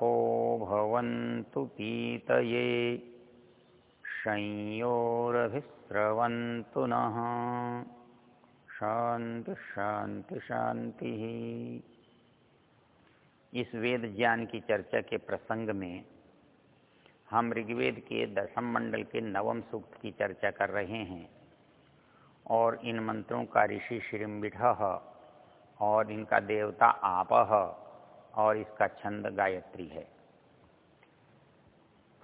आपो भवन्तु पीतये। संयोरभिस्रवन्तु नः। शांति शांति शांति इस वेद ज्ञान की चर्चा के प्रसंग में हम ऋग्वेद के दशम मंडल के नवम सूक्त की चर्चा कर रहे हैं और इन मंत्रों का ऋषि श्रीम्बिठ और इनका देवता आपह और इसका छंद गायत्री है।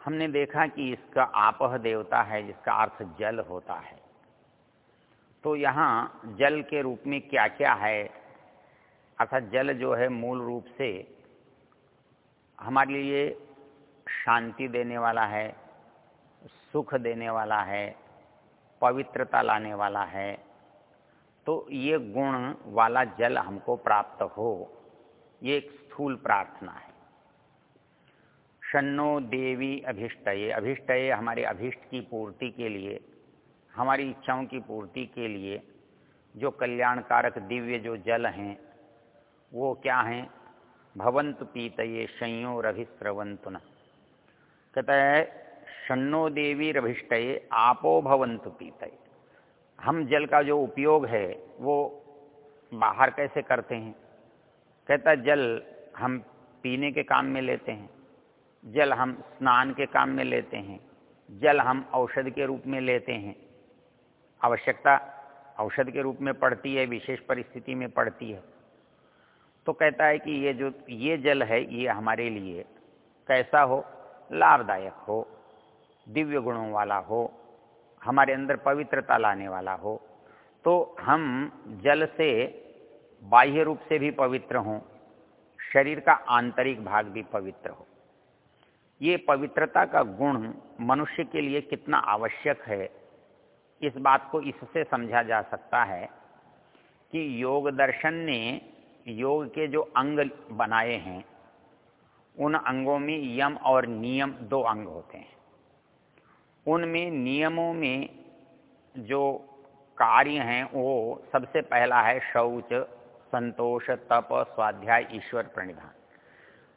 हमने देखा कि इसका आपह देवता है, जिसका अर्थ जल होता है। तो यहाँ जल के रूप में क्या क्या है? अर्थात जल जो है मूल रूप से हमारे लिए शांति देने वाला है, सुख देने वाला है, पवित्रता लाने वाला है। तो ये गुण वाला जल हमको प्राप्त हो। ये एक स्थूल प्रार्थना है। शन्नो देवी अभिष्टये अभिष्टये हमारे अभिष्ट की पूर्ति के लिए, हमारी इच्छाओं की पूर्ति के लिए, जो कल्याणकारक दिव्य जो जल हैं, वो क्या हैं? भवंतु पीतये संयोरभिस्रवंतु न कहता है, शन्नो देवी रभिष्टये आपो भवंतु पीतये। हम जल का जो उपयोग है, वो बाहर कैसे करते हैं? कहता, जल हम पीने के काम में लेते हैं, जल हम स्नान के काम में लेते हैं, जल हम औषध के रूप में लेते हैं। आवश्यकता औषध के रूप में पड़ती है, विशेष परिस्थिति में पड़ती है। तो कहता है कि ये जो, ये जल है, ये हमारे लिए कैसा हो? लाभदायक हो, दिव्य गुणों वाला हो, हमारे अंदर पवित्रता लाने वाला हो। तो हम जल से बाह्य रूप से भी पवित्र हों, शरीर का आंतरिक भाग भी पवित्र हो। ये पवित्रता का गुण मनुष्य के लिए कितना आवश्यक है, इस बात को इससे समझा जा सकता है कि योग दर्शन ने योग के जो अंग बनाए हैं, उन अंगों में यम और नियम दो अंग होते हैं। उनमें नियमों में जो कार्य हैं, वो सबसे पहला है शौच संतोष तप स्वाध्याय ईश्वर प्रणिधान।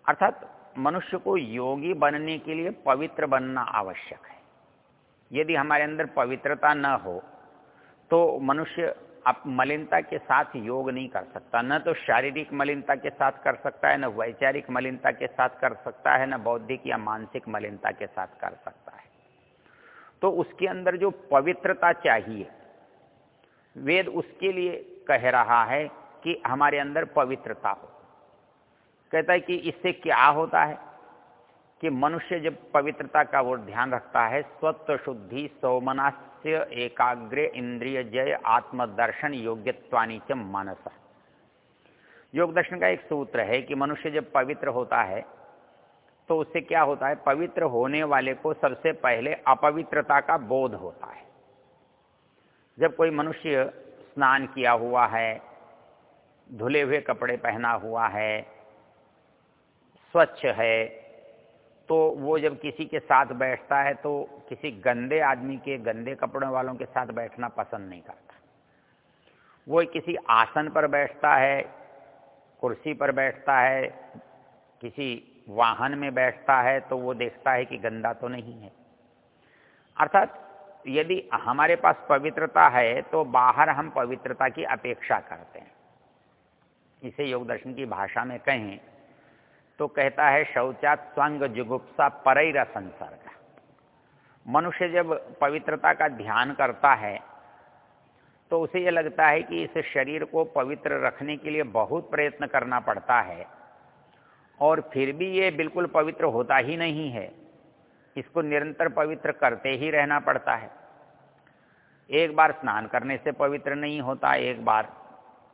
अर्थात मनुष्य को योगी बनने के लिए पवित्र बनना आवश्यक है। यदि हमारे अंदर पवित्रता न हो तो मनुष्य आप मलिनता के साथ योग नहीं कर सकता। न तो शारीरिक मलिनता के साथ कर सकता है, न वैचारिक मलिनता के साथ कर सकता है, न बौद्धिक या मानसिक मलिनता के साथ कर सकता है। तो उसके अंदर जो पवित्रता चाहिए, वेद उसके लिए कह रहा है कि हमारे अंदर पवित्रता हो। कहता है कि इससे क्या होता है कि मनुष्य जब पवित्रता का वो ध्यान रखता है, स्वत्व शुद्धि सौमनास्य एकाग्र इंद्रिय जय आत्मदर्शन योग्यत्वानी च मानस। योग दर्शन का एक सूत्र है कि मनुष्य जब पवित्र होता है तो उससे क्या होता है? पवित्र होने वाले को सबसे पहले अपवित्रता का बोध होता है। जब कोई मनुष्य स्नान किया हुआ है धुले हुए कपड़े पहना हुआ है, स्वच्छ है तो वो जब किसी के साथ बैठता है तो किसी गंदे आदमी के गंदे कपड़ों वालों के साथ बैठना पसंद नहीं करता। वो किसी आसन पर बैठता है, कुर्सी पर बैठता है, किसी वाहन में बैठता है तो वो देखता है कि गंदा तो नहीं है। अर्थात यदि हमारे पास पवित्रता है तो बाहर हम पवित्रता की अपेक्षा करते हैं। इसे योग दर्शन की भाषा में कहें तो कहता है, शौचात स्वांग जुगुप्सा परैरा संसर्ग। मनुष्य जब पवित्रता का ध्यान करता है तो उसे यह लगता है कि इस शरीर को पवित्र रखने के लिए बहुत प्रयत्न करना पड़ता है, और फिर भी ये बिल्कुल पवित्र होता ही नहीं है। इसको निरंतर पवित्र करते ही रहना पड़ता है। एक बार स्नान करने से पवित्र नहीं होता, एक बार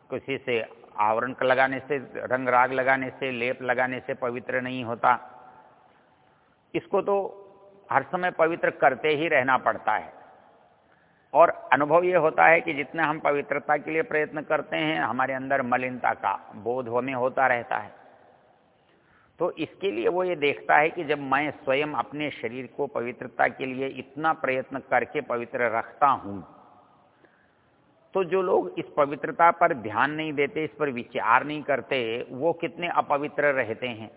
किसी से आवरण लगाने से, रंग राग लगाने से, लेप लगाने से पवित्र नहीं होता। इसको तो हर समय पवित्र करते ही रहना पड़ता है। और अनुभव ये होता है कि जितना हम पवित्रता के लिए प्रयत्न करते हैं, हमारे अंदर मलिनता का बोध हमें होता रहता है। तो इसके लिए वो ये देखता है कि जब मैं स्वयं अपने शरीर को पवित्रता के लिए इतना प्रयत्न करके पवित्र रखता हूँ तो जो लोग इस पवित्रता पर ध्यान नहीं देते, इस पर विचार नहीं करते, वो कितने अपवित्र रहते हैं?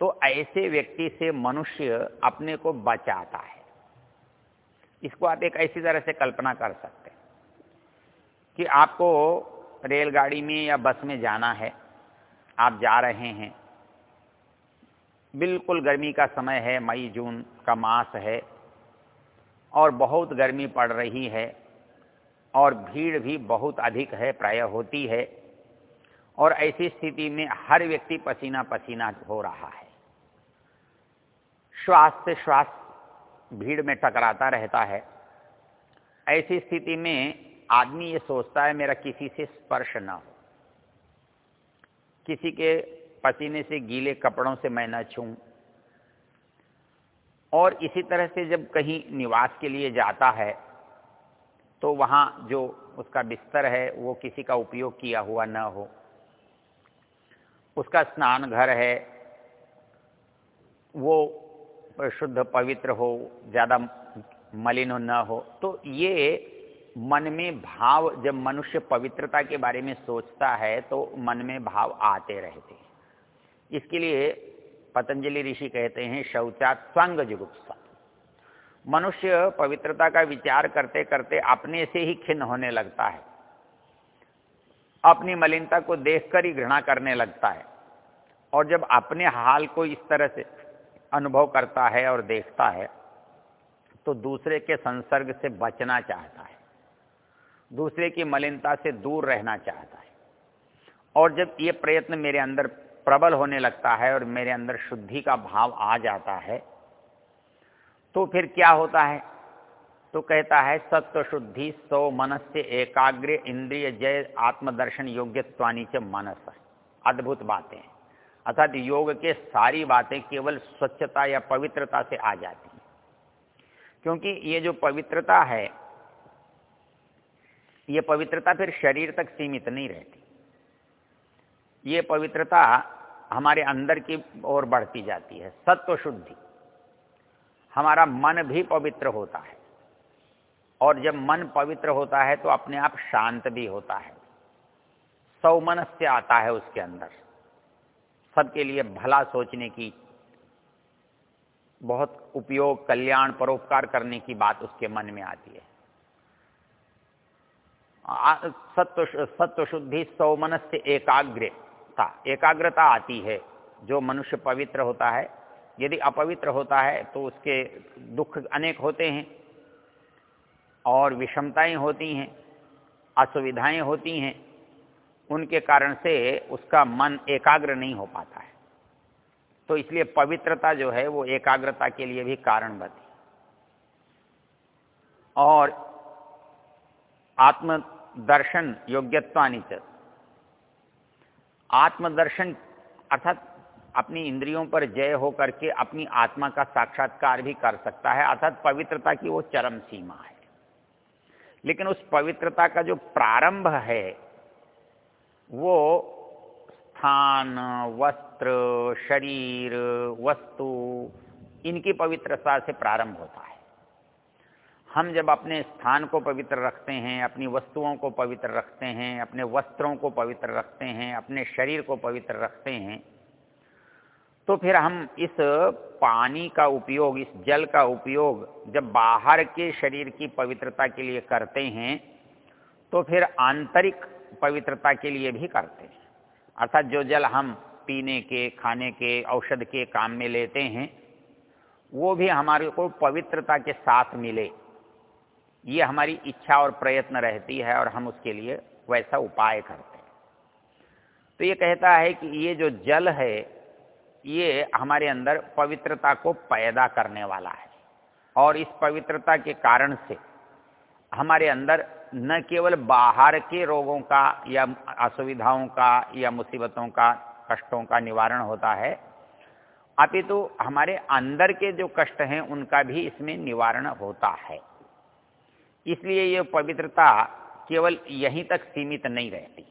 तो ऐसे व्यक्ति से मनुष्य अपने को बचाता है। इसको आप एक ऐसी तरह से कल्पना कर सकते हैं कि आपको रेलगाड़ी में या बस में जाना है, आप जा रहे हैं। बिल्कुल गर्मी का समय है, मई, जून का मास है और बहुत गर्मी पड़ रही है। और भीड़ भी बहुत अधिक है, प्राय होती है। और ऐसी स्थिति में हर व्यक्ति पसीना पसीना हो रहा है। श्वास से श्वास भीड़ में टकराता रहता है। ऐसी स्थिति में आदमी ये सोचता है, मेरा किसी से स्पर्श ना हो। किसी के पसीने से गीले कपड़ों से मैं न छूं। और इसी तरह से जब कहीं निवास के लिए जाता है तो वहाँ जो उसका बिस्तर है, वो किसी का उपयोग किया हुआ न हो। उसका स्नान घर है, वो शुद्ध पवित्र हो, ज़्यादा मलिन न हो। तो ये मन में भाव, जब मनुष्य पवित्रता के बारे में सोचता है तो मन में भाव आते रहते हैं। इसके लिए पतंजलि ऋषि कहते हैं शौचात स्वंग जुगुप्सा मनुष्य पवित्रता का विचार करते करते अपने से ही खिन्न होने लगता है। अपनी मलिनता को देखकर ही घृणा करने लगता है। और जब अपने हाल को इस तरह से अनुभव करता है और देखता है तो दूसरे के संसर्ग से बचना चाहता है। दूसरे की मलिनता से दूर रहना चाहता है। और जब ये प्रयत्न मेरे अंदर प्रबल होने लगता है और मेरे अंदर शुद्धि का भाव आ जाता है तो फिर क्या होता है? तो कहता है, सत्व शुद्धि सौ मनस्य एकाग्र इंद्रिय जय आत्मदर्शन योग्यत्वानी च मनस। अद्भुत बातें अर्थात योग के सारी बातें केवल स्वच्छता या पवित्रता से आ जाती हैं। क्योंकि ये जो पवित्रता है, ये पवित्रता फिर शरीर तक सीमित नहीं रहती। ये पवित्रता हमारे अंदर की ओर बढ़ती जाती है। सत्व शुद्धि। हमारा मन भी पवित्र होता है। और जब मन पवित्र होता है तो अपने आप शांत भी होता है। सौमनस्य आता है उसके अंदर। सबके लिए भला सोचने की, बहुत उपयोग, कल्याण, परोपकार करने की बात उसके मन में आती है। सत्व सत्व शुद्धि सौमनस्य एकाग्र एकाग्रता एकाग्रता आती है। जो मनुष्य पवित्र होता है यदि अपवित्र होता है तो उसके दुख अनेक होते हैं और विषमताएँ होती हैं, असुविधाएँ होती हैं, उनके कारण से उसका मन एकाग्र नहीं हो पाता है। तो इसलिए पवित्रता जो है वो एकाग्रता के लिए भी कारण बनी और आत्मदर्शन योग्यत्वानिच। आत्मदर्शन अर्थात अपनी इंद्रियों पर जय होकर के अपनी आत्मा का साक्षात्कार भी कर सकता है, अर्थात पवित्रता की वो चरम सीमा है। लेकिन उस पवित्रता का जो प्रारंभ है, वो स्थान, वस्त्र, शरीर, वस्तु, इनकी पवित्रता से प्रारंभ होता है। हम जब अपने स्थान को पवित्र रखते हैं, अपनी वस्तुओं को पवित्र रखते हैं, अपने वस्त्रों को पवित्र रखते हैं, अपने शरीर को पवित्र रखते हैं तो फिर हम इस पानी का उपयोग, इस जल का उपयोग जब बाहर के शरीर की पवित्रता के लिए करते हैं तो फिर आंतरिक पवित्रता के लिए भी करते हैं। अर्थात जो जल हम पीने के, खाने के, औषध के काम में लेते हैं, वो भी हमारे को पवित्रता के साथ मिले। ये हमारी इच्छा और प्रयत्न रहती है और हम उसके लिए वैसा उपाय करते हैं। तो ये कहता है कि ये जो जल है ये हमारे अंदर पवित्रता को पैदा करने वाला है। और इस पवित्रता के कारण से हमारे अंदर न केवल बाहर के रोगों का या असुविधाओं का या मुसीबतों का, कष्टों का निवारण होता है, अपितु तो हमारे अंदर के जो कष्ट हैं, उनका भी इसमें निवारण होता है। इसलिए ये पवित्रता केवल यहीं तक सीमित नहीं रहती।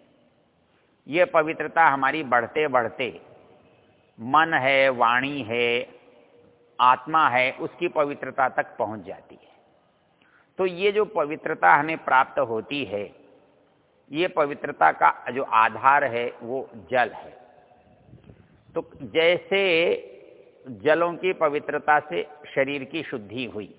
ये पवित्रता हमारी बढ़ते बढ़ते मन है, वाणी है, आत्मा है, उसकी पवित्रता तक पहुँच जाती है। तो ये जो पवित्रता हमें प्राप्त होती है, ये पवित्रता का जो आधार है, वो जल है। तो जैसे जलों की पवित्रता से शरीर की शुद्धि हुई,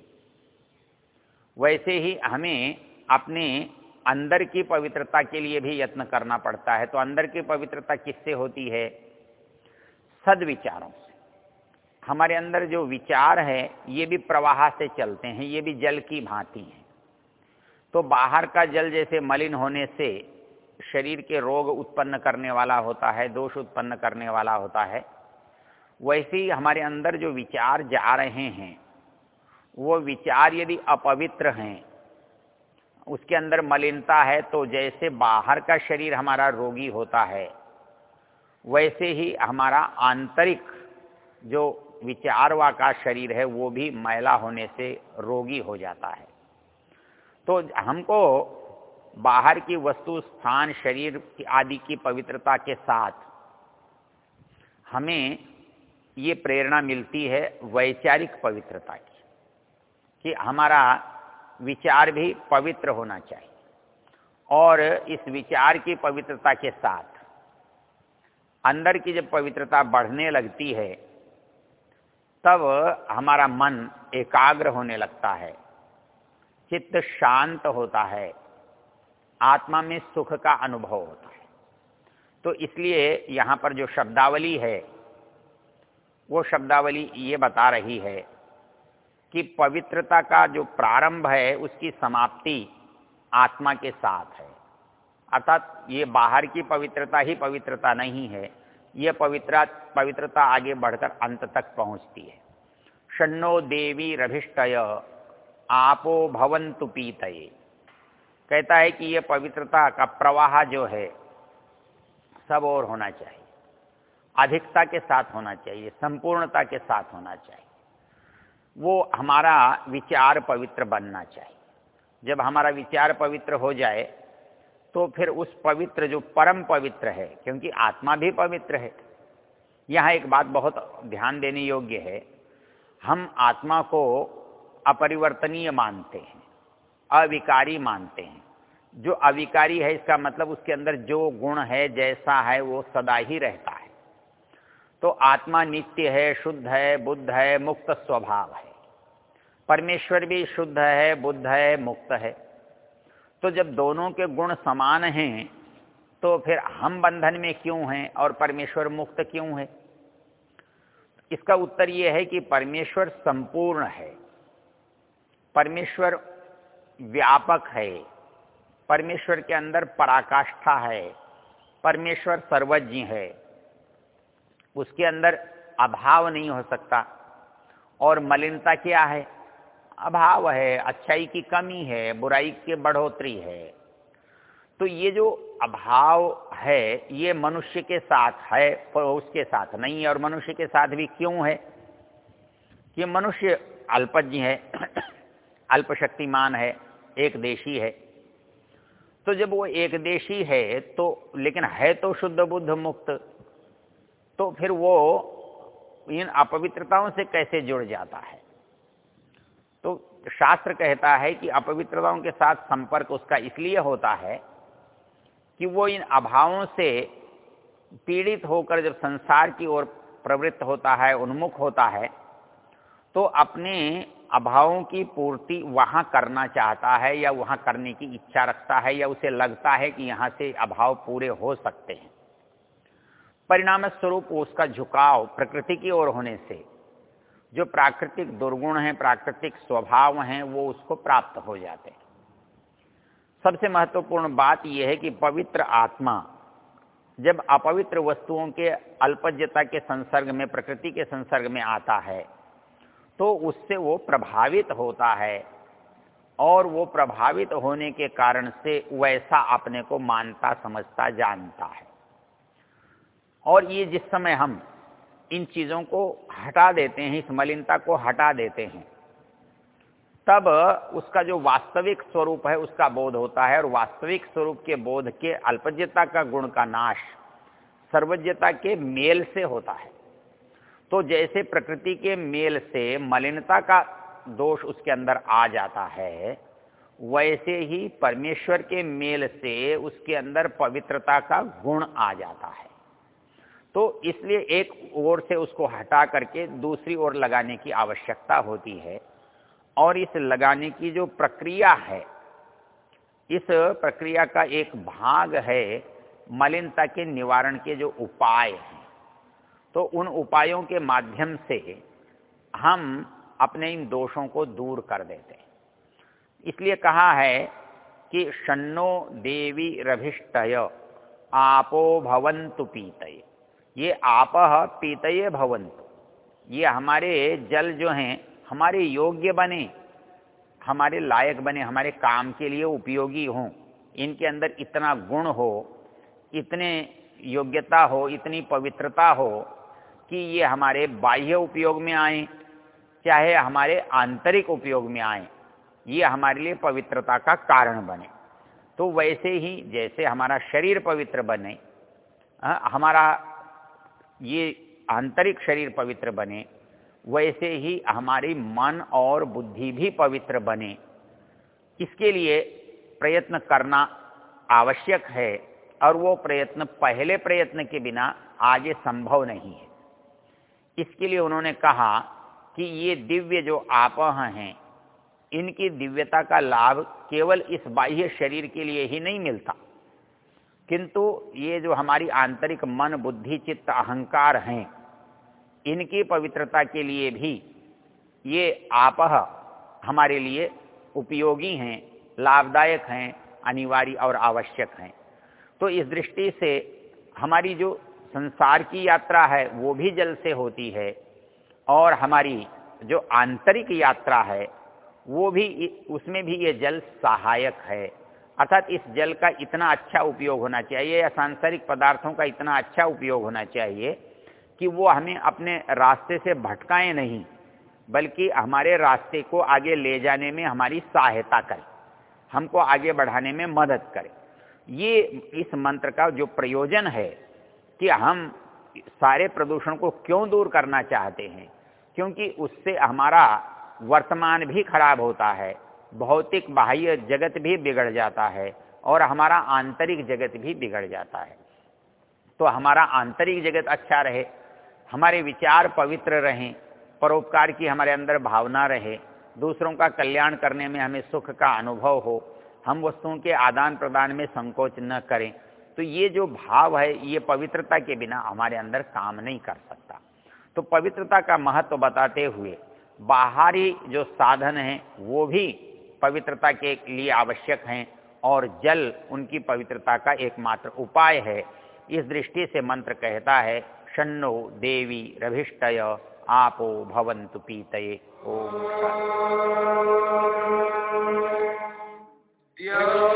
वैसे ही हमें अपने अंदर की पवित्रता के लिए भी यत्न करना पड़ता है। तो अंदर की पवित्रता किससे होती है? सदविचारों से। हमारे अंदर जो विचार है, ये भी प्रवाह से चलते हैं, ये भी जल की भांति हैं। तो बाहर का जल जैसे मलिन होने से शरीर के रोग उत्पन्न करने वाला होता है, दोष उत्पन्न करने वाला होता है। वैसे ही हमारे अंदर जो विचार जा रहे हैं, वो विचार यदि अपवित्र हैं, उसके अंदर मलिनता है तो जैसे बाहर का शरीर हमारा रोगी होता है वैसे ही हमारा आंतरिक जो विचारवा का शरीर है, वो भी मैला होने से रोगी हो जाता है। तो हमको बाहर की वस्तु, स्थान, शरीर आदि की पवित्रता के साथ हमें ये प्रेरणा मिलती है वैचारिक पवित्रता की, कि हमारा विचार भी पवित्र होना चाहिए। और इस विचार की पवित्रता के साथ अंदर की जब पवित्रता बढ़ने लगती है, तब हमारा मन एकाग्र होने लगता है। चित्त शांत होता है। आत्मा में सुख का अनुभव होता है। तो इसलिए यहाँ पर जो शब्दावली है, वो शब्दावली ये बता रही है कि पवित्रता का जो प्रारंभ है, उसकी समाप्ति आत्मा के साथ है। अर्थात ये बाहर की पवित्रता ही पवित्रता नहीं है, ये पवित्र, पवित्रता आगे बढ़कर अंत तक पहुँचती है। षण्णो देवी रभिष्टय, आपो भवंतु पीतये। कहता है कि ये पवित्रता का प्रवाह जो है, सब और होना चाहिए। अधिकता के साथ होना चाहिए, संपूर्णता के साथ होना चाहिए। वो हमारा विचार पवित्र बनना चाहिए। जब हमारा विचार पवित्र हो जाए तो फिर उस पवित्र, जो परम पवित्र है, क्योंकि आत्मा भी पवित्र है। यहाँ एक बात बहुत ध्यान देने योग्य है। हम आत्मा को अपरिवर्तनीय मानते हैं, अविकारी मानते हैं। जो अविकारी है, इसका मतलब उसके अंदर जो गुण है, जैसा है, वो सदा ही रहता है। तो आत्मा नित्य है, शुद्ध है, बुद्ध है, मुक्त स्वभाव है। परमेश्वर भी शुद्ध है, बुद्ध है, मुक्त है। तो जब दोनों के गुण समान हैं तो फिर हम बंधन में क्यों हैं और परमेश्वर मुक्त क्यों है? इसका उत्तर यह है कि परमेश्वर संपूर्ण है। परमेश्वर व्यापक है। परमेश्वर के अंदर पराकाष्ठा है। परमेश्वर सर्वज्ञ है। उसके अंदर अभाव नहीं हो सकता। और मलिनता क्या है? अभाव है, अच्छाई की कमी है, बुराई की बढ़ोतरी है। तो ये जो अभाव है, ये मनुष्य के साथ है, पर उसके साथ नहीं है, और मनुष्य के साथ भी क्यों है? कि मनुष्य अल्पज्ञ है, अल्पशक्तिमान है, एक देशी है। तो जब वो एक देशी है तो लेकिन है तो शुद्ध बुद्ध मुक्त तो फिर वो इन अपवित्रताओं से कैसे जुड़ जाता है? शास्त्र कहता है कि अपवित्रताओं के साथ संपर्क उसका इसलिए होता है कि वो इन अभावों से पीड़ित होकर जब संसार की ओर प्रवृत्त होता है, उन्मुख होता है तो अपने अभावों की पूर्ति वहाँ करना चाहता है या वहाँ करने की इच्छा रखता है या उसे लगता है कि यहाँ से अभाव पूरे हो सकते हैं। परिणाम स्वरूप उसका झुकाव प्रकृति की ओर होने से जो प्राकृतिक दुर्गुण हैं, प्राकृतिक स्वभाव हैं, वो उसको प्राप्त हो जाते हैं। सबसे महत्वपूर्ण बात यह है कि पवित्र आत्मा, जब अपवित्र वस्तुओं के अल्पज्यता के संसर्ग में, प्रकृति के संसर्ग में आता है तो उससे वो प्रभावित होता है और वो प्रभावित होने के कारण से वैसा अपने को मानता, समझता, जानता है। और ये जिस समय हम इन चीज़ों को हटा देते हैं, इस मलिनता को हटा देते हैं। तब उसका जो वास्तविक स्वरूप है, उसका बोध होता है और वास्तविक स्वरूप के बोध के अल्पज्यता का गुण का नाश सर्वज्ञता के मेल से होता है। तो जैसे प्रकृति के मेल से मलिनता का दोष उसके अंदर आ जाता है, वैसे ही परमेश्वर के मेल से उसके अंदर पवित्रता का गुण आ जाता है। तो इसलिए एक ओर से उसको हटा करके दूसरी ओर लगाने की आवश्यकता होती है। और इस लगाने की जो प्रक्रिया है, इस प्रक्रिया का एक भाग है मलिनता के निवारण के जो उपाय हैं। तो उन उपायों के माध्यम से हम अपने इन दोषों को दूर कर देते हैं। इसलिए कहा है कि शन्नो देवी रभिष्टय, आपो भवंतु पीतय। ये आप पीतये भवंतु ये हमारे जल जो हैं, हमारे योग्य बने, हमारे लायक बने, हमारे काम के लिए उपयोगी हों, इनके अंदर इतना गुण हो, इतने योग्यता हो, इतनी पवित्रता हो, कि ये हमारे बाह्य उपयोग में आए, चाहे हमारे आंतरिक उपयोग में आए, ये हमारे लिए पवित्रता का कारण बने। तो वैसे ही जैसे हमारा शरीर पवित्र बने हमारा ये आंतरिक शरीर पवित्र बने, वैसे ही हमारी मन और बुद्धि भी पवित्र बने। इसके लिए प्रयत्न करना आवश्यक है, और वो प्रयत्न, पहले प्रयत्न के बिना आगे संभव नहीं है। इसके लिए उन्होंने कहा कि ये दिव्य जो आप हैं, इनकी दिव्यता का लाभ केवल इस बाह्य शरीर के लिए ही नहीं मिलता। किंतु ये जो हमारी आंतरिक मन, बुद्धि, चित्त, अहंकार हैं, इनकी पवित्रता के लिए भी ये आप हमारे लिए उपयोगी हैं, लाभदायक हैं, अनिवार्य और आवश्यक हैं। तो इस दृष्टि से हमारी जो संसार की यात्रा है, वो भी जल से होती है और हमारी जो आंतरिक यात्रा है, वो भी उसमें भी ये जल सहायक है। अर्थात इस जल का इतना अच्छा उपयोग होना चाहिए, या सांसारिक पदार्थों का इतना अच्छा उपयोग होना चाहिए, कि वो हमें अपने रास्ते से भटकाए नहीं, बल्कि हमारे रास्ते को आगे ले जाने में हमारी सहायता करे, हमको आगे बढ़ाने में मदद करे। ये इस मंत्र का जो प्रयोजन है कि हम सारे प्रदूषण को क्यों दूर करना चाहते हैं, क्योंकि उससे हमारा वर्तमान भी खराब होता है भौतिक बाह्य जगत भी बिगड़ जाता है और हमारा आंतरिक जगत भी बिगड़ जाता है। तो हमारा आंतरिक जगत अच्छा रहे, हमारे विचार पवित्र रहें, परोपकार की हमारे अंदर भावना रहे, दूसरों का कल्याण करने में हमें सुख का अनुभव हो, हम वस्तुओं के आदान प्रदान में संकोच न करें तो ये जो भाव है, ये पवित्रता के बिना हमारे अंदर काम नहीं कर सकता। तो पवित्रता का महत्व बताते हुए बाहरी जो साधन हैं, वो भी पवित्रता के लिए आवश्यक हैं और जल उनकी पवित्रता का एकमात्र उपाय है। इस दृष्टि से मंत्र कहता है, शन्नो देवी रभिष्टय, आपो भवंतु पीतये। ओम।